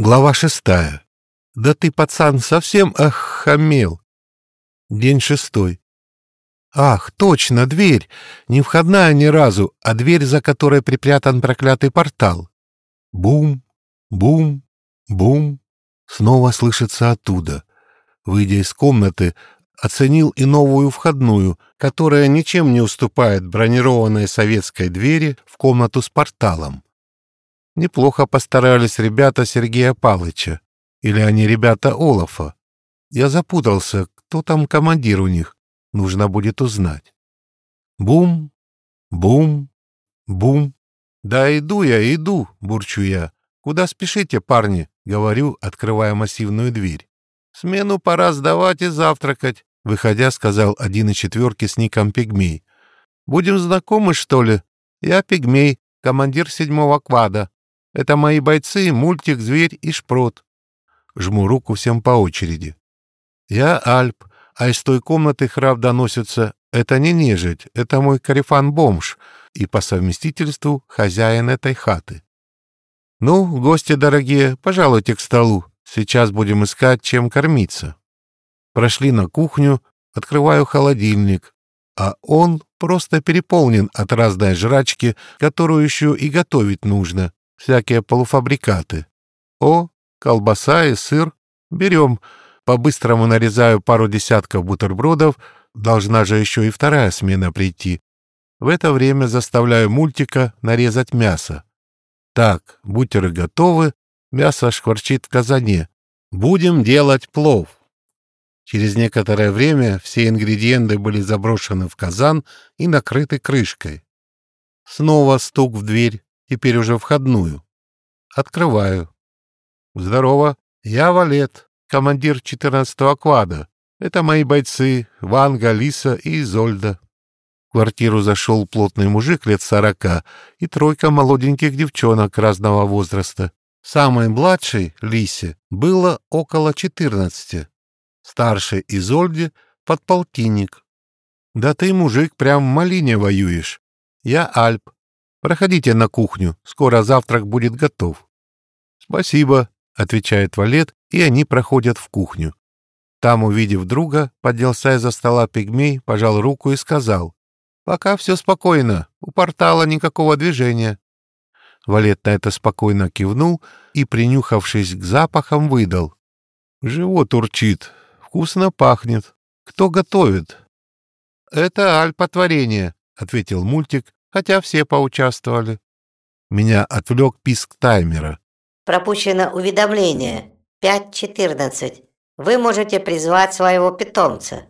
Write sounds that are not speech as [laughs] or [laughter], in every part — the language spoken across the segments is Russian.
Глава шестая. Да ты, пацан, совсем охамел. День шестой. Ах, точно, дверь. Не входная ни разу, а дверь, за которой припрятан проклятый портал. Бум, бум, бум. Снова слышится оттуда. Выйдя из комнаты, оценил и новую входную, которая ничем не уступает бронированной советской двери в комнату с порталом. Неплохо постарались ребята Сергея Палыча. Или они ребята Олафа. Я запутался, кто там командир у них. Нужно будет узнать. Бум, бум, бум. Да иду я, иду, бурчу я. Куда спешите, парни? Говорю, открывая массивную дверь. Смену пора сдавать и завтракать, выходя, сказал один из четверки с ником Пигмей. Будем знакомы, что ли? Я Пигмей, командир седьмого квада. Это мои бойцы, мультик, зверь и шпрот. Жму руку всем по очереди. Я Альп, а из той комнаты храп доносится. Это не нежить, это мой карифан-бомж и по совместительству хозяин этой хаты. Ну, гости дорогие, пожалуйте к столу. Сейчас будем искать, чем кормиться. Прошли на кухню, открываю холодильник, а он просто переполнен от разной жрачки, которую еще и готовить нужно всякие полуфабрикаты. О, колбаса и сыр. Берем. По-быстрому нарезаю пару десятков бутербродов. Должна же еще и вторая смена прийти. В это время заставляю мультика нарезать мясо. Так, бутеры готовы, мясо шкварчит в казане. Будем делать плов. Через некоторое время все ингредиенты были заброшены в казан и накрыты крышкой. Снова стук в дверь теперь уже входную. Открываю. Здорово, я Валет, командир 14-го квада. Это мои бойцы Ванга, Лиса и Изольда. В квартиру зашел плотный мужик лет сорока и тройка молоденьких девчонок разного возраста. Самой младшей, Лисе, было около четырнадцати. Старшей Изольде — подполтинник. Да ты, мужик, прям в малине воюешь. Я Альп, Проходите на кухню, скоро завтрак будет готов. Спасибо, отвечает Валет, и они проходят в кухню. Там, увидев друга, поднялся из-за стола пигмей, пожал руку и сказал, «Пока все спокойно, у портала никакого движения». Валет на это спокойно кивнул и, принюхавшись к запахам, выдал. «Живот урчит, вкусно пахнет. Кто готовит?» «Это альпотворение», — ответил мультик хотя все поучаствовали. Меня отвлек писк таймера. Пропущено уведомление. 5.14. Вы можете призвать своего питомца.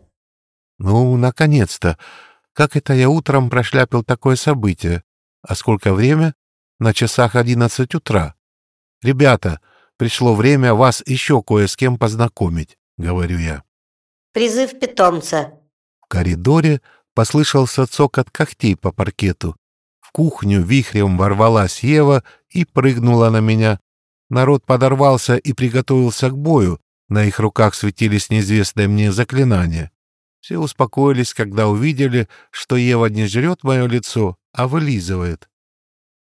Ну, наконец-то. Как это я утром прошляпил такое событие? А сколько время? На часах 11 утра. Ребята, пришло время вас еще кое с кем познакомить, говорю я. Призыв питомца. В коридоре послышался цокот когтей по паркету. В кухню вихрем ворвалась Ева и прыгнула на меня. Народ подорвался и приготовился к бою. На их руках светились неизвестные мне заклинания. Все успокоились, когда увидели, что Ева не жрет мое лицо, а вылизывает.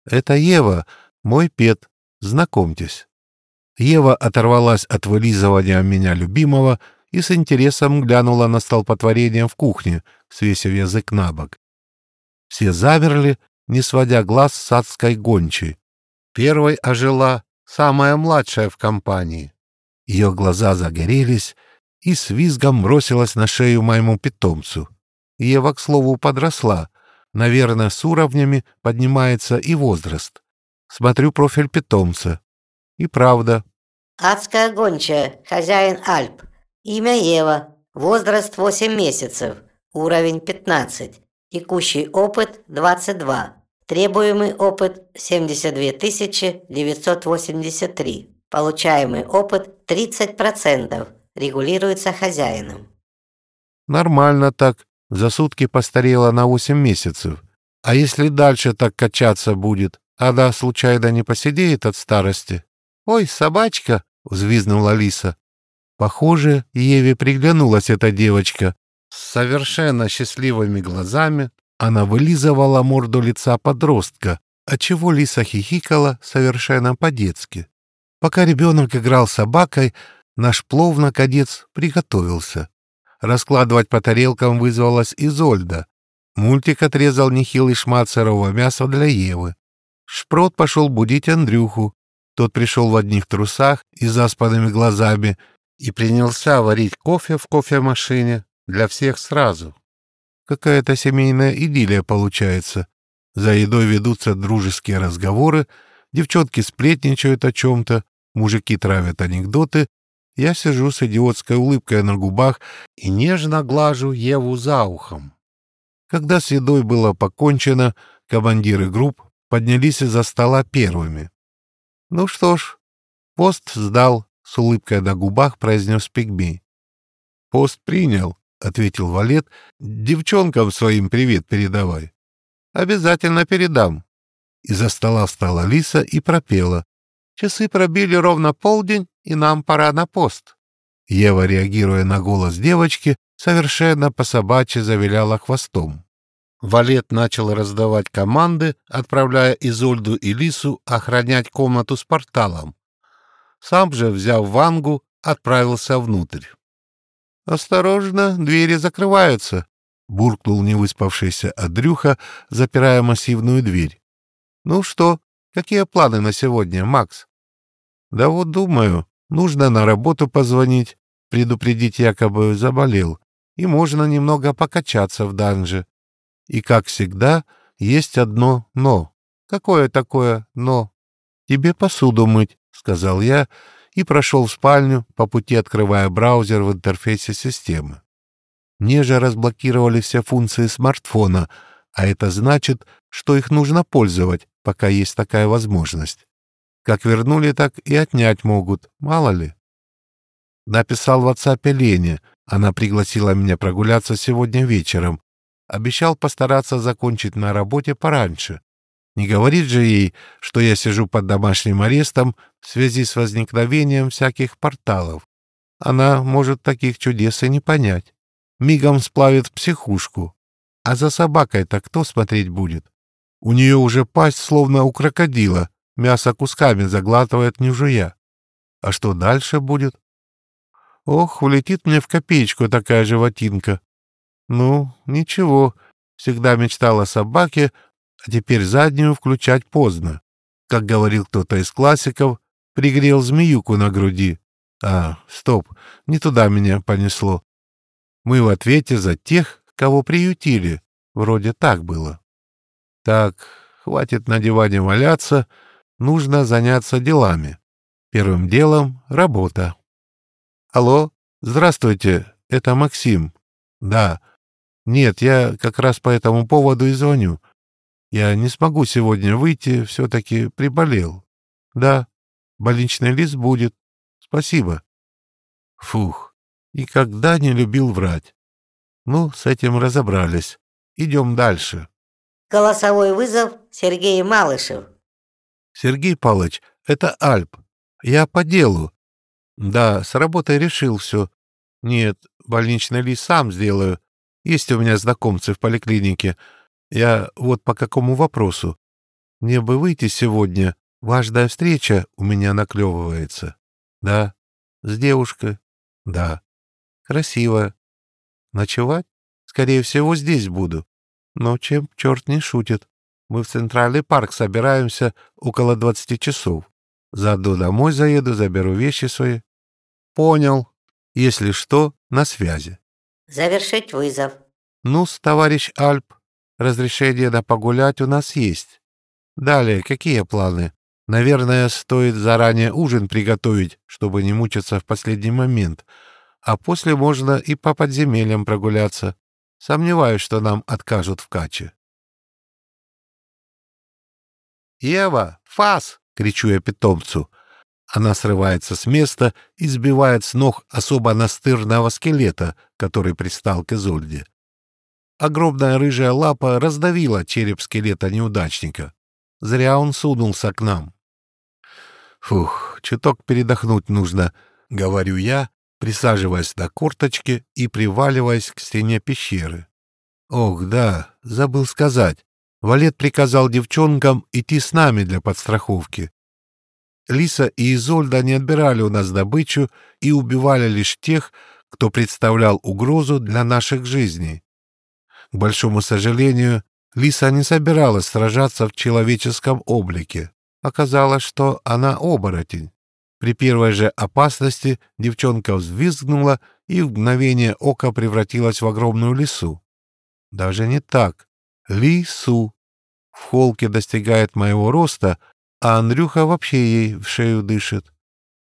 «Это Ева, мой пет. Знакомьтесь». Ева оторвалась от вылизывания меня любимого и с интересом глянула на столпотворение в кухне, свесив язык на бок. Все замерли, не сводя глаз с адской гончей. Первой ожила самая младшая в компании. Ее глаза загорелись и с визгом бросилась на шею моему питомцу. Ева, к слову, подросла. Наверное, с уровнями поднимается и возраст. Смотрю профиль питомца. И правда. Адская гончая, хозяин Альп. Имя Ева. Возраст 8 месяцев. Уровень 15. Текущий опыт 22. Требуемый опыт 72 983. Получаемый опыт 30%. Регулируется хозяином. Нормально так. За сутки постарела на 8 месяцев. А если дальше так качаться будет, Ада случайно не посидеет от старости? «Ой, собачка!» — взвизгнула Лиса. Похоже, Еве приглянулась эта девочка. С совершенно счастливыми глазами она вылизывала морду лица подростка, отчего Лиса хихикала совершенно по-детски. Пока ребенок играл с собакой, наш пловно-кадец приготовился. Раскладывать по тарелкам вызвалась Изольда. Мультик отрезал нехилый шмат сырого мяса для Евы. Шпрот пошел будить Андрюху. Тот пришел в одних трусах и заспанными глазами и принялся варить кофе в кофемашине для всех сразу. Какая-то семейная идиллия получается. За едой ведутся дружеские разговоры, девчонки сплетничают о чем-то, мужики травят анекдоты. Я сижу с идиотской улыбкой на губах и нежно глажу Еву за ухом. Когда с едой было покончено, командиры групп поднялись из-за стола первыми. «Ну что ж, пост сдал», — с улыбкой на губах произнес Пигмей. «Пост принял», — ответил Валет. «Девчонкам своим привет передавай». «Обязательно передам». Из-за стола встала Лиса и пропела. «Часы пробили ровно полдень, и нам пора на пост». Ева, реагируя на голос девочки, совершенно по-собачьи завиляла хвостом. Валет начал раздавать команды, отправляя Изольду и Лису охранять комнату с порталом. Сам же, взяв вангу, отправился внутрь. «Осторожно, двери закрываются», — буркнул невыспавшийся Андрюха, запирая массивную дверь. «Ну что, какие планы на сегодня, Макс?» «Да вот думаю, нужно на работу позвонить, предупредить якобы заболел, и можно немного покачаться в данже. И, как всегда, есть одно «но». Какое такое «но»? Тебе посуду мыть, — сказал я и прошел в спальню, по пути открывая браузер в интерфейсе системы. Мне же разблокировали все функции смартфона, а это значит, что их нужно пользовать, пока есть такая возможность. Как вернули, так и отнять могут, мало ли. Написал в WhatsApp Лене, она пригласила меня прогуляться сегодня вечером, Обещал постараться закончить на работе пораньше. Не говорит же ей, что я сижу под домашним арестом в связи с возникновением всяких порталов. Она может таких чудес и не понять. Мигом сплавит психушку. А за собакой-то кто смотреть будет? У нее уже пасть словно у крокодила, мясо кусками заглатывает не жуя. А что дальше будет? Ох, улетит мне в копеечку такая животинка. Ну, ничего, всегда мечтал о собаке, а теперь заднюю включать поздно. Как говорил кто-то из классиков, пригрел змеюку на груди. А, стоп, не туда меня понесло. Мы в ответе за тех, кого приютили. Вроде так было. Так, хватит на диване валяться, нужно заняться делами. Первым делом — работа. Алло, здравствуйте, это Максим. Да, нет, я как раз по этому поводу и звоню. Я не смогу сегодня выйти, все-таки приболел. Да, больничный лист будет. Спасибо. Фух, никогда не любил врать. Ну, с этим разобрались. Идем дальше. Голосовой вызов Сергей Малышев. Сергей Палыч, это Альп. Я по делу. Да, с работой решил все. Нет, больничный лист сам сделаю. Есть у меня знакомцы в поликлинике. Я вот по какому вопросу. Мне бы выйти сегодня. Важная встреча у меня наклевывается. Да. С девушкой. Да. Красиво. Ночевать? Скорее всего, здесь буду. Но чем черт не шутит. Мы в Центральный парк собираемся около двадцати часов. Заодно домой заеду, заберу вещи свои. Понял. Если что, на связи. Завершить вызов. Ну-с, товарищ Альп, разрешение на погулять у нас есть. Далее, какие планы? Наверное, стоит заранее ужин приготовить, чтобы не мучиться в последний момент. А после можно и по подземельям прогуляться. Сомневаюсь, что нам откажут в каче. «Ева, фас!» — кричу я питомцу. Она срывается с места и сбивает с ног особо настырного скелета, который пристал к Изольде. Огромная рыжая лапа раздавила череп скелета неудачника. Зря он сунулся к нам. «Фух, чуток передохнуть нужно», — говорю я, присаживаясь на корточке и приваливаясь к стене пещеры. «Ох, да, забыл сказать. Валет приказал девчонкам идти с нами для подстраховки. Лиса и Изольда не отбирали у нас добычу и убивали лишь тех, кто представлял угрозу для наших жизней. К большому сожалению, Лиса не собиралась сражаться в человеческом облике. Оказалось, что она оборотень. При первой же опасности девчонка взвизгнула и в мгновение ока превратилась в огромную лису. Даже не так. Лису. В холке достигает моего роста, а Андрюха вообще ей в шею дышит.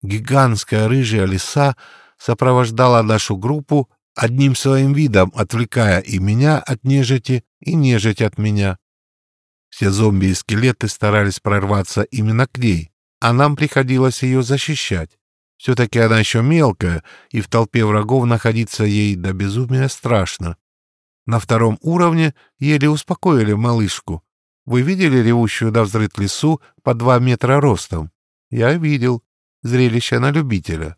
Гигантская рыжая лиса сопровождала нашу группу одним своим видом, отвлекая и меня от нежити, и нежить от меня. Все зомби и скелеты старались прорваться именно к ней, а нам приходилось ее защищать. Все-таки она еще мелкая, и в толпе врагов находиться ей до безумия страшно. На втором уровне еле успокоили малышку. Вы видели ревущую до взрыв лесу по два метра ростом? Я видел. Зрелище на любителя.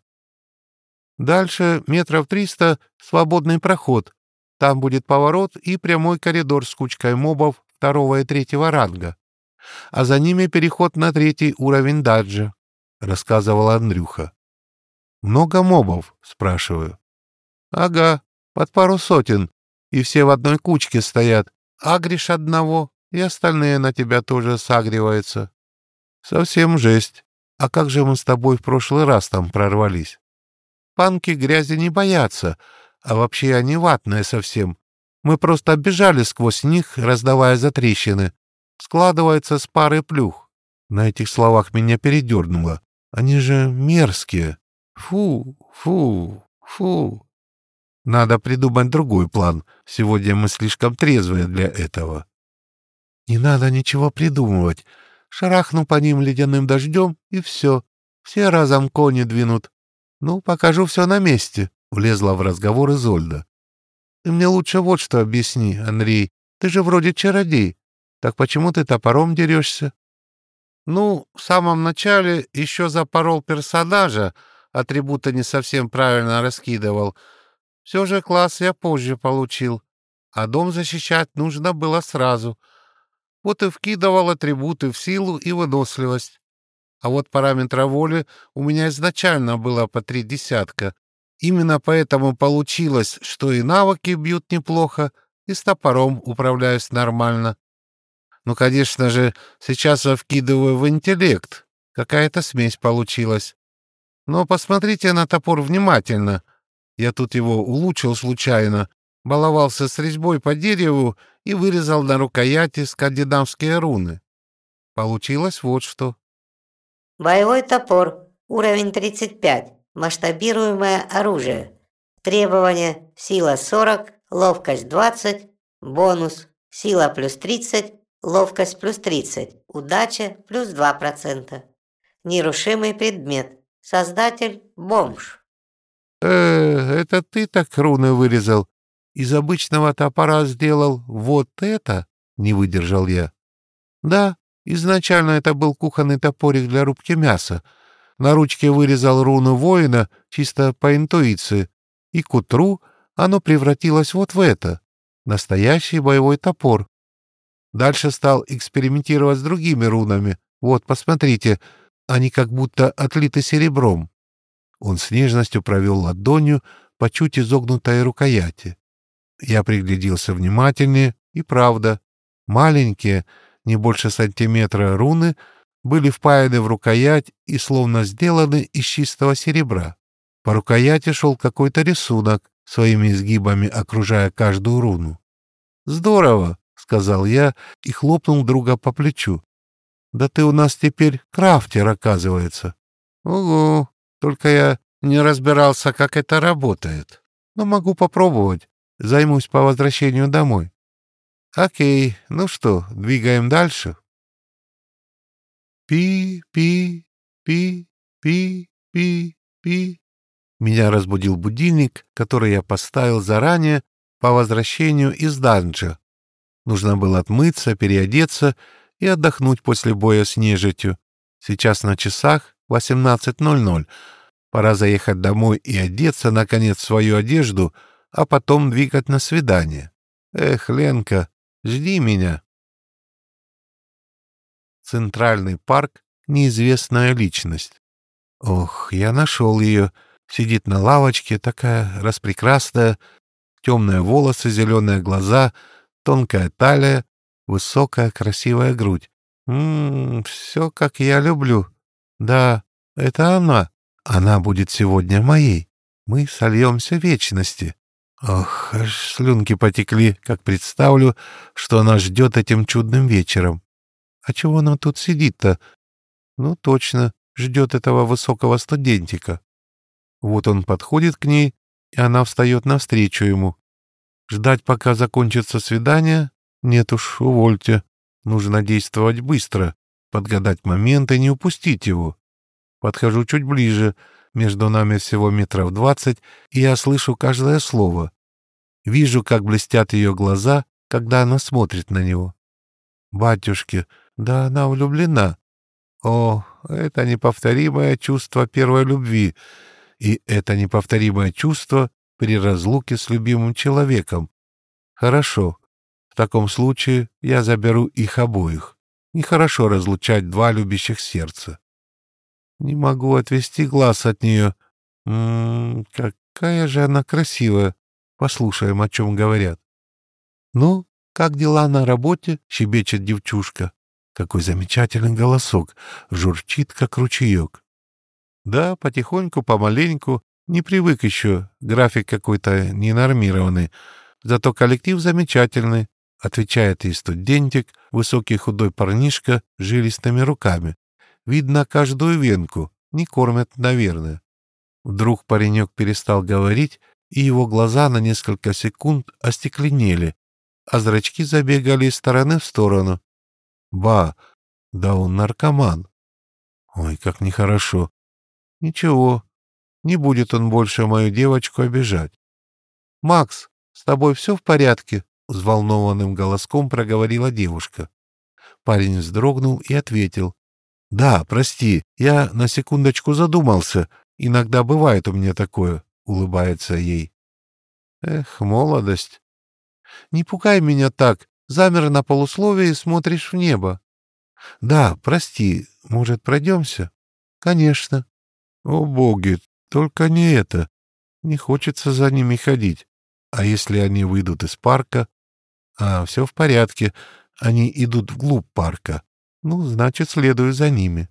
Дальше метров триста свободный проход. Там будет поворот и прямой коридор с кучкой мобов второго и третьего ранга. А за ними переход на третий уровень даджа, — рассказывал Андрюха. «Много мобов?» — спрашиваю. «Ага, под пару сотен, и все в одной кучке стоят. Агришь одного, и остальные на тебя тоже сагриваются. Совсем жесть. А как же мы с тобой в прошлый раз там прорвались? Панки грязи не боятся, а вообще они ватные совсем. Мы просто бежали сквозь них, раздавая затрещины. Складывается с пары плюх. На этих словах меня передернуло. Они же мерзкие. Фу, фу, фу. Надо придумать другой план. Сегодня мы слишком трезвые для этого. Не надо ничего придумывать. Шарахну по ним ледяным дождем, и все. Все разом кони двинут. «Ну, покажу все на месте», — влезла в разговор Изольда. «Ты мне лучше вот что объясни, Андрей. Ты же вроде чародей. Так почему ты топором дерешься?» «Ну, в самом начале еще запорол персонажа, атрибуты не совсем правильно раскидывал. Все же класс я позже получил, а дом защищать нужно было сразу. Вот и вкидывал атрибуты в силу и выносливость. А вот параметра воли у меня изначально было по три десятка. Именно поэтому получилось, что и навыки бьют неплохо, и с топором управляюсь нормально. Ну, конечно же, сейчас я вкидываю в интеллект. Какая-то смесь получилась. Но посмотрите на топор внимательно. Я тут его улучшил случайно, баловался с резьбой по дереву и вырезал на рукояти скандинавские руны. Получилось вот что. Боевой топор. Уровень 35. Масштабируемое оружие. Требования. Сила 40, ловкость 20, бонус. Сила плюс 30, ловкость плюс 30, удача плюс 2%. Нерушимый предмет. Создатель – бомж. Э, это ты так руны вырезал? Из обычного топора сделал вот это? Не выдержал я. Да, Изначально это был кухонный топорик для рубки мяса. На ручке вырезал руну воина чисто по интуиции, и к утру оно превратилось вот в это — настоящий боевой топор. Дальше стал экспериментировать с другими рунами. Вот, посмотрите, они как будто отлиты серебром. Он с нежностью провел ладонью по чуть изогнутой рукояти. Я пригляделся внимательнее, и правда, маленькие — не больше сантиметра руны, были впаяны в рукоять и словно сделаны из чистого серебра. По рукояти шел какой-то рисунок, своими изгибами окружая каждую руну. «Здорово!» — сказал я и хлопнул друга по плечу. «Да ты у нас теперь крафтер, оказывается». «Угу, только я не разбирался, как это работает. Но могу попробовать. Займусь по возвращению домой». Окей, ну что, двигаем дальше? Пи-пи-пи-пи-пи. Меня разбудил будильник, который я поставил заранее по возвращению из данжа. Нужно было отмыться, переодеться и отдохнуть после боя с нежитью. Сейчас на часах 18.00. Пора заехать домой и одеться, наконец, в свою одежду, а потом двигать на свидание. Эх, Ленка, Жди меня. Центральный парк неизвестная личность. Ох, я нашел ее. Сидит на лавочке, такая распрекрасная, темные волосы, зеленые глаза, тонкая талия, высокая красивая грудь. Ммм, все как я люблю. Да, это она. Она будет сегодня моей. Мы сольемся в вечности. Ох, аж слюнки потекли, как представлю, что она ждет этим чудным вечером. А чего она тут сидит-то? Ну, точно, ждет этого высокого студентика. Вот он подходит к ней, и она встает навстречу ему. Ждать, пока закончится свидание? Нет уж, увольте. Нужно действовать быстро, подгадать момент и не упустить его. Подхожу чуть ближе, между нами всего метров двадцать, и я слышу каждое слово. Вижу, как блестят ее глаза, когда она смотрит на него. Батюшки, да она влюблена. О, это неповторимое чувство первой любви, и это неповторимое чувство при разлуке с любимым человеком. Хорошо, в таком случае я заберу их обоих. Нехорошо разлучать два любящих сердца. Не могу отвести глаз от нее. М -м, какая же она красивая. Послушаем, о чем говорят. Ну, как дела на работе? Щебечет девчушка. Какой замечательный голосок. Журчит, как ручеек. Да, потихоньку, помаленьку. Не привык еще. График какой-то ненормированный. Зато коллектив замечательный. Отвечает и студентик, высокий худой парнишка с жилистыми руками. Видно каждую венку. Не кормят, наверное. Вдруг паренек перестал говорить, и его глаза на несколько секунд остекленели, а зрачки забегали из стороны в сторону. Ба, да он наркоман. Ой, как нехорошо. Ничего, не будет он больше мою девочку обижать. «Макс, с тобой все в порядке?» — взволнованным голоском проговорила девушка. Парень вздрогнул и ответил. «Да, прости, я на секундочку задумался. Иногда бывает у меня такое», — улыбается ей. «Эх, молодость. Не пугай меня так. Замер на полусловие и смотришь в небо. Да, прости, может, пройдемся? Конечно. О, боги, только не это. Не хочется за ними ходить. А если они выйдут из парка? А, все в порядке. Они идут вглубь парка. Ну, значит, следую за ними.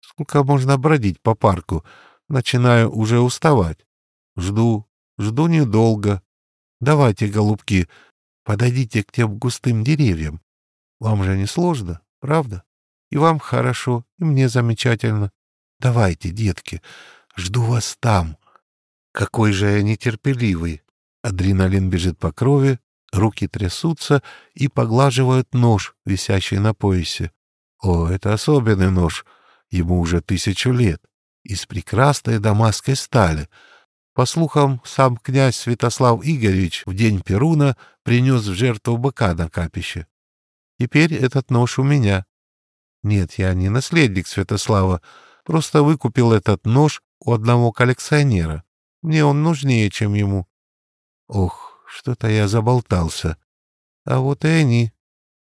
Сколько можно бродить по парку? Начинаю уже уставать. Жду, жду недолго. Давайте, голубки, подойдите к тем густым деревьям. Вам же не сложно, правда? И вам хорошо, и мне замечательно. Давайте, детки, жду вас там. Какой же я нетерпеливый. Адреналин бежит по крови, руки трясутся и поглаживают нож, висящий на поясе. О, это особенный нож. Ему уже тысячу лет. Из прекрасной дамасской стали — по слухам, сам князь Святослав Игоревич в день Перуна принес в жертву быка на капище. Теперь этот нож у меня. Нет, я не наследник Святослава, просто выкупил этот нож у одного коллекционера. Мне он нужнее, чем ему. Ох, что-то я заболтался. А вот и они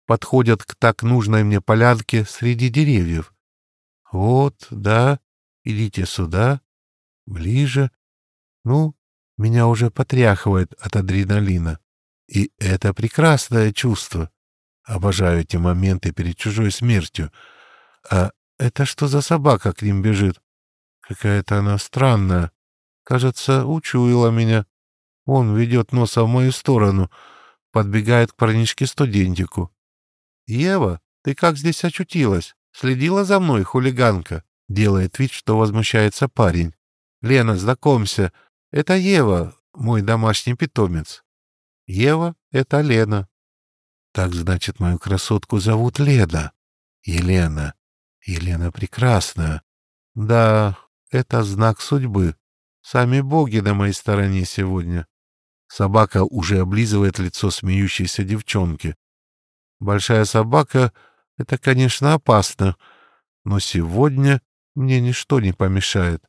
подходят к так нужной мне полянке среди деревьев. Вот, да, идите сюда, ближе. Ну, меня уже потряхивает от адреналина. И это прекрасное чувство. Обожаю эти моменты перед чужой смертью. А это что за собака к ним бежит? Какая-то она странная. Кажется, учуяла меня. Он ведет носа в мою сторону, подбегает к парнишке-студентику. «Ева, ты как здесь очутилась? Следила за мной, хулиганка?» Делает вид, что возмущается парень. «Лена, знакомься, это Ева, мой домашний питомец. Ева — это Лена. Так значит, мою красотку зовут Лена. Елена. Елена прекрасная. Да, это знак судьбы. Сами боги на моей стороне сегодня. Собака уже облизывает лицо смеющейся девчонки. Большая собака — это, конечно, опасно, но сегодня мне ничто не помешает.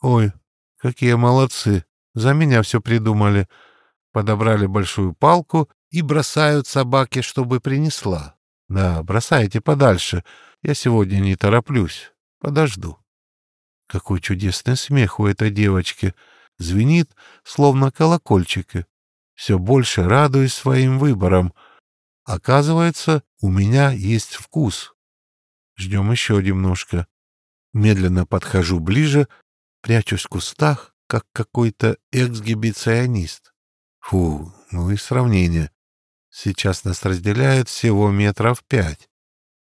Ой, Какие молодцы! За меня все придумали. Подобрали большую палку и бросают собаке, чтобы принесла. Да, бросайте подальше. Я сегодня не тороплюсь. Подожду. Какой чудесный смех у этой девочки. Звенит, словно колокольчики. Все больше радуюсь своим выбором. Оказывается, у меня есть вкус. Ждем еще немножко. Медленно подхожу ближе, прячусь в кустах, как какой-то эксгибиционист. Фу, ну и сравнение. Сейчас нас разделяет всего метров пять.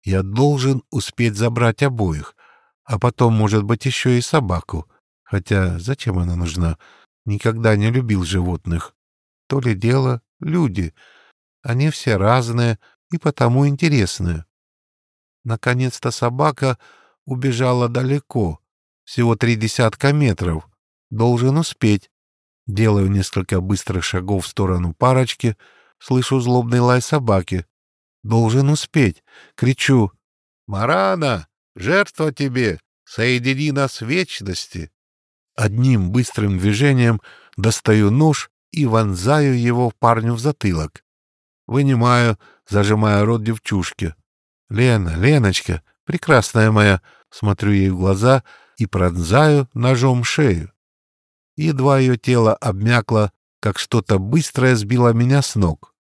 Я должен успеть забрать обоих, а потом, может быть, еще и собаку. Хотя зачем она нужна? Никогда не любил животных. То ли дело люди. Они все разные и потому интересные. Наконец-то собака убежала далеко, всего три десятка метров. Должен успеть. Делаю несколько быстрых шагов в сторону парочки, слышу злобный лай собаки. Должен успеть. Кричу. «Марана, жертва тебе! Соедини нас в вечности!» Одним быстрым движением достаю нож и вонзаю его парню в затылок. Вынимаю, зажимая рот девчушки. «Лена, Леночка, прекрасная моя!» Смотрю ей в глаза и пронзаю ножом шею. Едва ее тело обмякло, как что-то быстрое сбило меня с ног.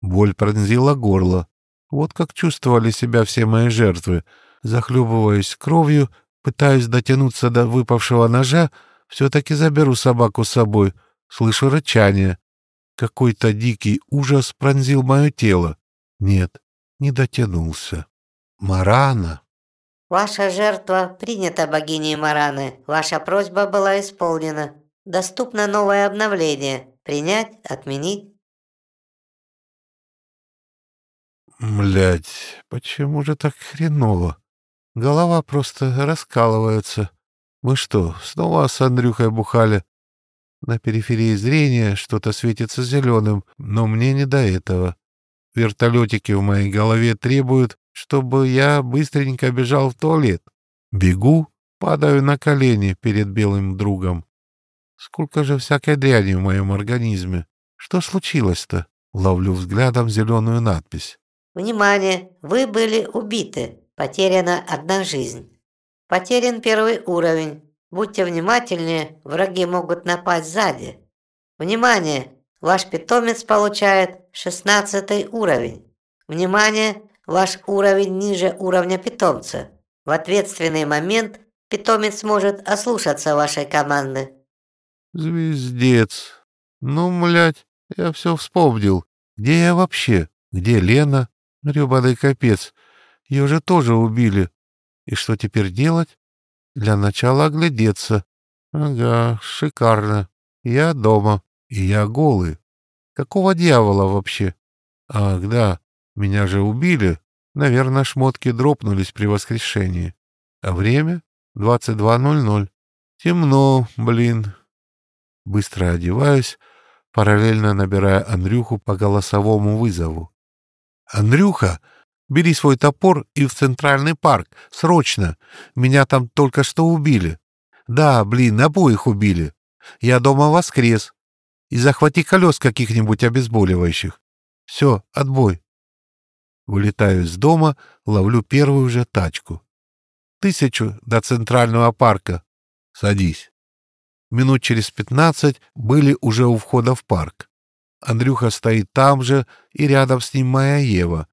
Боль пронзила горло. Вот как чувствовали себя все мои жертвы. Захлебываясь кровью, пытаюсь дотянуться до выпавшего ножа, все-таки заберу собаку с собой. Слышу рычание. Какой-то дикий ужас пронзил мое тело. Нет, не дотянулся. Марана. Ваша жертва принята богиней Мараны. Ваша просьба была исполнена. Доступно новое обновление. Принять, отменить. Млять, почему же так хреново? Голова просто раскалывается. Мы что, снова с Андрюхой бухали? На периферии зрения что-то светится зеленым, но мне не до этого. Вертолетики в моей голове требуют, чтобы я быстренько бежал в туалет. Бегу, падаю на колени перед белым другом. Сколько же всякой дряни в моем организме. Что случилось-то? Ловлю взглядом зеленую надпись. Внимание! Вы были убиты. Потеряна одна жизнь. Потерян первый уровень. Будьте внимательнее, враги могут напасть сзади. Внимание! Ваш питомец получает 16 уровень. Внимание! Ваш уровень ниже уровня питомца. В ответственный момент питомец может ослушаться вашей команды. Звездец. Ну, млять, я все вспомнил. Где я вообще? Где Лена? Гребаный капец. Ее же тоже убили. И что теперь делать? Для начала оглядеться. Ага, шикарно. Я дома. И я голый. Какого дьявола вообще? Ах, да, меня же убили. Наверное, шмотки дропнулись при воскрешении. А время? 22.00. Темно, блин. Быстро одеваюсь, параллельно набирая Андрюху по голосовому вызову. «Андрюха, бери свой топор и в Центральный парк, срочно. Меня там только что убили. Да, блин, обоих убили. Я дома воскрес. И захвати колес каких-нибудь обезболивающих. Все, отбой». Вылетаю из дома, ловлю первую же тачку. Тысячу до Центрального парка. Садись. Минут через пятнадцать были уже у входа в парк. Андрюха стоит там же, и рядом с ним моя Ева.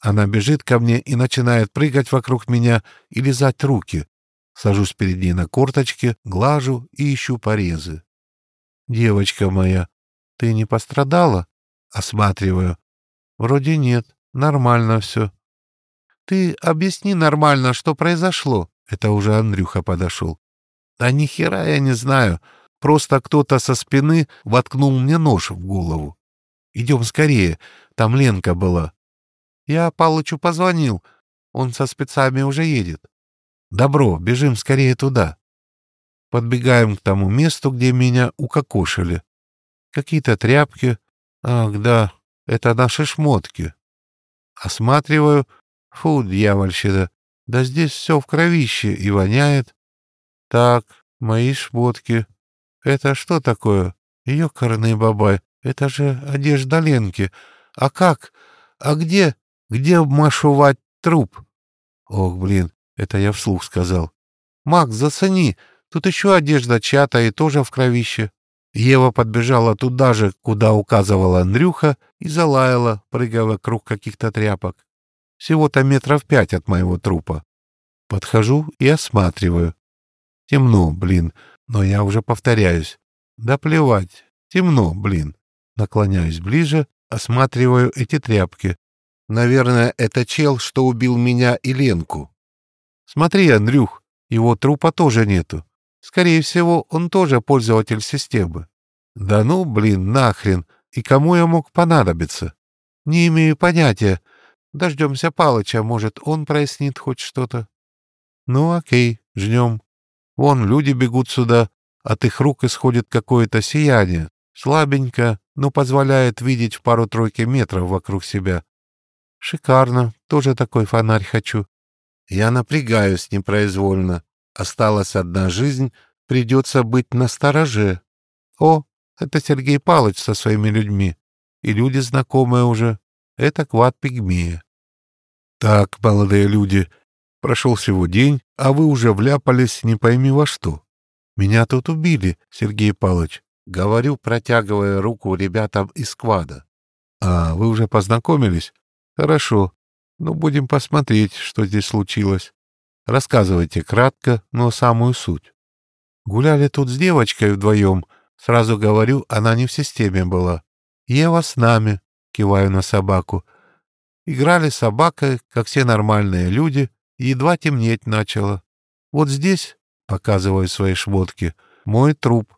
Она бежит ко мне и начинает прыгать вокруг меня и лизать руки. Сажусь перед ней на корточки, глажу и ищу порезы. «Девочка моя, ты не пострадала?» Осматриваю. «Вроде нет, нормально все». «Ты объясни нормально, что произошло?» Это уже Андрюха подошел. «Да ни хера я не знаю. Просто кто-то со спины воткнул мне нож в голову. «Идем скорее, там Ленка была». Я Палычу позвонил, он со спецами уже едет. «Добро, бежим скорее туда». Подбегаем к тому месту, где меня укокошили. Какие-то тряпки. Ах, да, это наши шмотки. Осматриваю. Фу, дьявольщина. Да здесь все в кровище и воняет. Так, мои шмотки. Это что такое? Ёкарный бабай, это же одежда Ленки. А как? А где? Где маршевать труп? Ох, блин, это я вслух сказал. «Макс, зацени, тут еще одежда чья-то и тоже в кровище». Ева подбежала туда же, куда указывал Андрюха, и залаяла, прыгая вокруг каких-то тряпок. Всего-то метров пять от моего трупа. Подхожу и осматриваю. Темно, блин, но я уже повторяюсь. Да плевать, темно, блин. Наклоняюсь ближе, осматриваю эти тряпки. Наверное, это чел, что убил меня и Ленку. Смотри, Андрюх, его трупа тоже нету. Скорее всего, он тоже пользователь системы. Да ну, блин, нахрен. И кому я мог понадобиться? Не имею понятия. Дождемся Палыча, может, он прояснит хоть что-то. Ну, окей, ждем. Вон люди бегут сюда, от их рук исходит какое-то сияние. Слабенько, но позволяет видеть в пару-тройки метров вокруг себя. Шикарно, тоже такой фонарь хочу. Я напрягаюсь непроизвольно. Осталась одна жизнь, придется быть настороже. О, это Сергей Палыч со своими людьми. И люди знакомые уже. Это квад Пигмея. Так, молодые люди, прошел всего день, а вы уже вляпались не пойми во что. Меня тут убили, Сергей Палыч. Говорю, протягивая руку ребятам из квада. А, вы уже познакомились? Хорошо. Ну, будем посмотреть, что здесь случилось. Рассказывайте кратко, но самую суть. Гуляли тут с девочкой вдвоем, Сразу говорю, она не в системе была. Ева с нами, киваю на собаку. Играли с собакой, как все нормальные люди, и едва темнеть начало. Вот здесь, показываю свои шмотки, мой труп.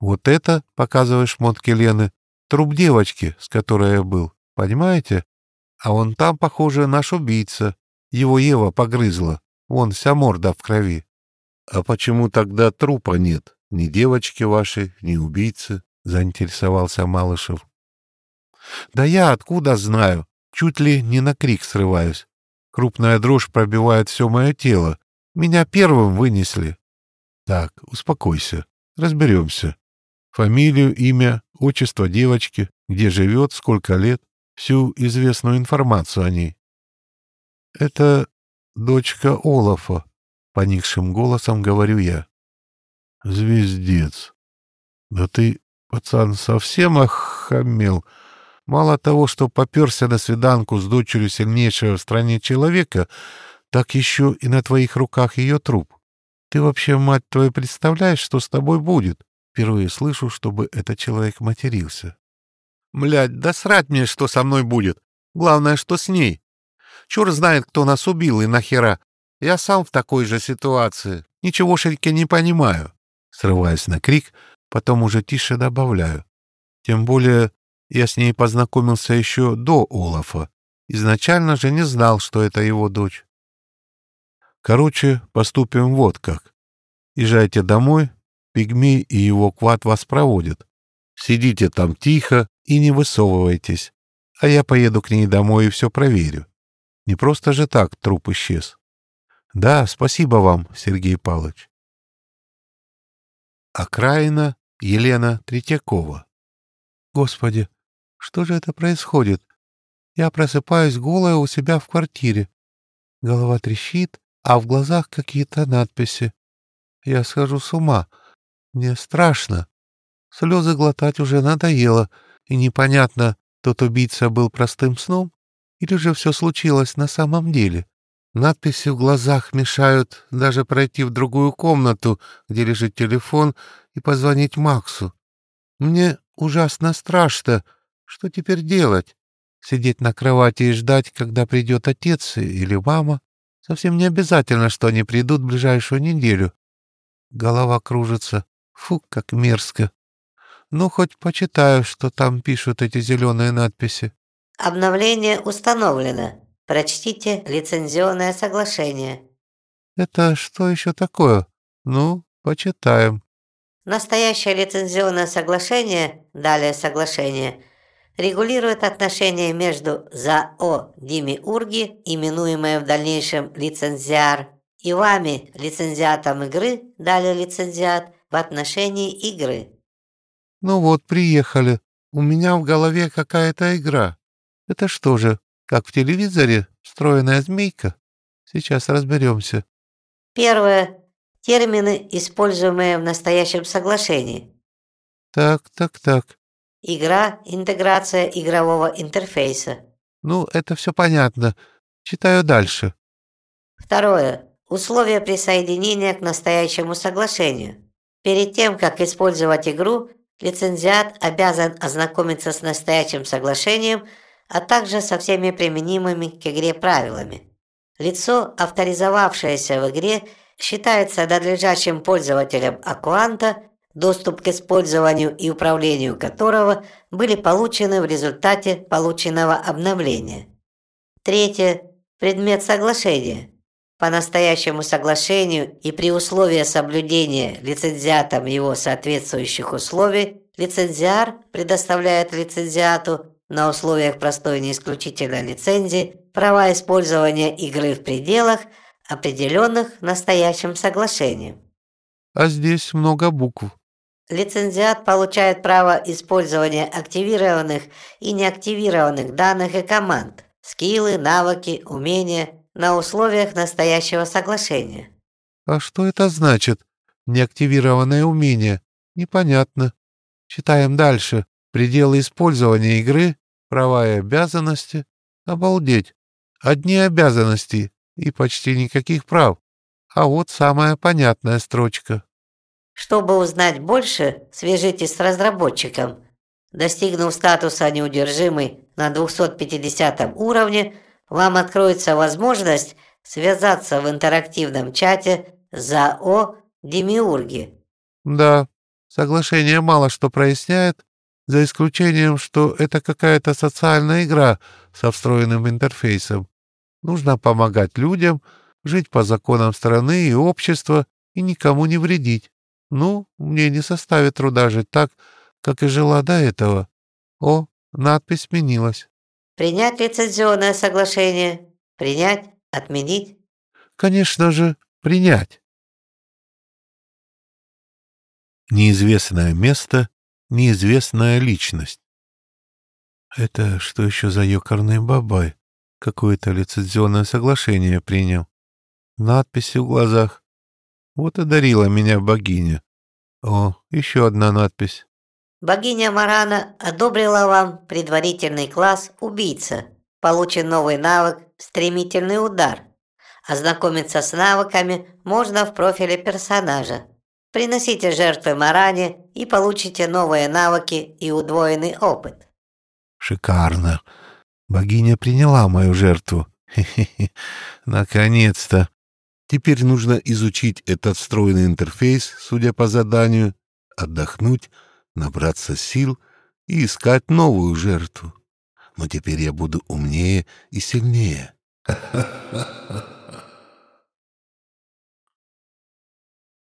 Вот это, показываю шмотки Лены, труп девочки, с которой я был, понимаете? А вон там, похоже, наш убийца. Его Ева погрызла. Вон вся морда в крови. А почему тогда трупа нет? Ни девочки вашей, ни убийцы, — заинтересовался Малышев. — Да я откуда знаю? Чуть ли не на крик срываюсь. Крупная дрожь пробивает все мое тело. Меня первым вынесли. Так, успокойся. Разберемся. Фамилию, имя, отчество девочки, где живет, сколько лет, всю известную информацию о ней. — Это дочка Олафа, — поникшим голосом говорю я. Звездец. Да ты, пацан, совсем охамел. Мало того, что поперся на свиданку с дочерью сильнейшего в стране человека, так еще и на твоих руках ее труп. Ты вообще, мать твою, представляешь, что с тобой будет? Впервые слышу, чтобы этот человек матерился. Млядь, да срать мне, что со мной будет. Главное, что с ней. Чур знает, кто нас убил и нахера. Я сам в такой же ситуации. Ничегошеньки не понимаю срываясь на крик, потом уже тише добавляю. Тем более я с ней познакомился еще до Олафа. Изначально же не знал, что это его дочь. Короче, поступим вот как. Езжайте домой, пигмей и его квад вас проводят. Сидите там тихо и не высовывайтесь, а я поеду к ней домой и все проверю. Не просто же так труп исчез. Да, спасибо вам, Сергей Павлович. Окраина Елена Третьякова. Господи, что же это происходит? Я просыпаюсь голая у себя в квартире. Голова трещит, а в глазах какие-то надписи. Я схожу с ума. Мне страшно. Слезы глотать уже надоело, и непонятно, тот убийца был простым сном или же все случилось на самом деле. Надписи в глазах мешают даже пройти в другую комнату, где лежит телефон, и позвонить Максу. Мне ужасно страшно. Что теперь делать? Сидеть на кровати и ждать, когда придет отец или мама? Совсем не обязательно, что они придут в ближайшую неделю. Голова кружится. Фу, как мерзко. Ну, хоть почитаю, что там пишут эти зеленые надписи. Обновление установлено. Прочтите лицензионное соглашение. Это что еще такое? Ну, почитаем. Настоящее лицензионное соглашение, далее соглашение, регулирует отношения между ЗАО Димиурги, именуемое в дальнейшем лицензиар, и вами, лицензиатом игры, далее лицензиат, в отношении игры. Ну вот, приехали. У меня в голове какая-то игра. Это что же, как в телевизоре, встроенная змейка. Сейчас разберемся. Первое. Термины, используемые в настоящем соглашении. Так, так, так. Игра, интеграция игрового интерфейса. Ну, это все понятно. Читаю дальше. Второе. Условия присоединения к настоящему соглашению. Перед тем, как использовать игру, лицензиат обязан ознакомиться с настоящим соглашением, а также со всеми применимыми к игре правилами. Лицо, авторизовавшееся в игре, считается надлежащим пользователем аккаунта, доступ к использованию и управлению которого были получены в результате полученного обновления. Третье. Предмет соглашения. По настоящему соглашению и при условии соблюдения лицензиатом его соответствующих условий, лицензиар предоставляет лицензиату на условиях простой неисключительной лицензии права использования игры в пределах, определенных настоящим соглашением. А здесь много букв. Лицензиат получает право использования активированных и неактивированных данных и команд, скиллы, навыки, умения на условиях настоящего соглашения. А что это значит? Неактивированное умение? Непонятно. Читаем дальше. Пределы использования игры, права и обязанности. Обалдеть. Одни обязанности и почти никаких прав. А вот самая понятная строчка. Чтобы узнать больше, свяжитесь с разработчиком. Достигнув статуса неудержимый на 250 уровне, вам откроется возможность связаться в интерактивном чате ЗАО «Демиурги». Да, соглашение мало что проясняет, за исключением, что это какая-то социальная игра со встроенным интерфейсом. Нужно помогать людям, жить по законам страны и общества и никому не вредить. Ну, мне не составит труда жить так, как и жила до этого. О, надпись сменилась. Принять лицензионное соглашение? Принять? Отменить? Конечно же, принять. Неизвестное место, неизвестная личность. Это что еще за ёкарный бабай? Какое-то лицензионное соглашение принял. Надписи в глазах. Вот и дарила меня богиня. О, еще одна надпись. Богиня Марана одобрила вам предварительный класс «Убийца». Получен новый навык «Стремительный удар». Ознакомиться с навыками можно в профиле персонажа. Приносите жертвы Маране и получите новые навыки и удвоенный опыт. Шикарно. Богиня приняла мою жертву. Наконец-то. Теперь нужно изучить этот встроенный интерфейс, судя по заданию, отдохнуть, набраться сил и искать новую жертву. Но теперь я буду умнее и сильнее. [laughs]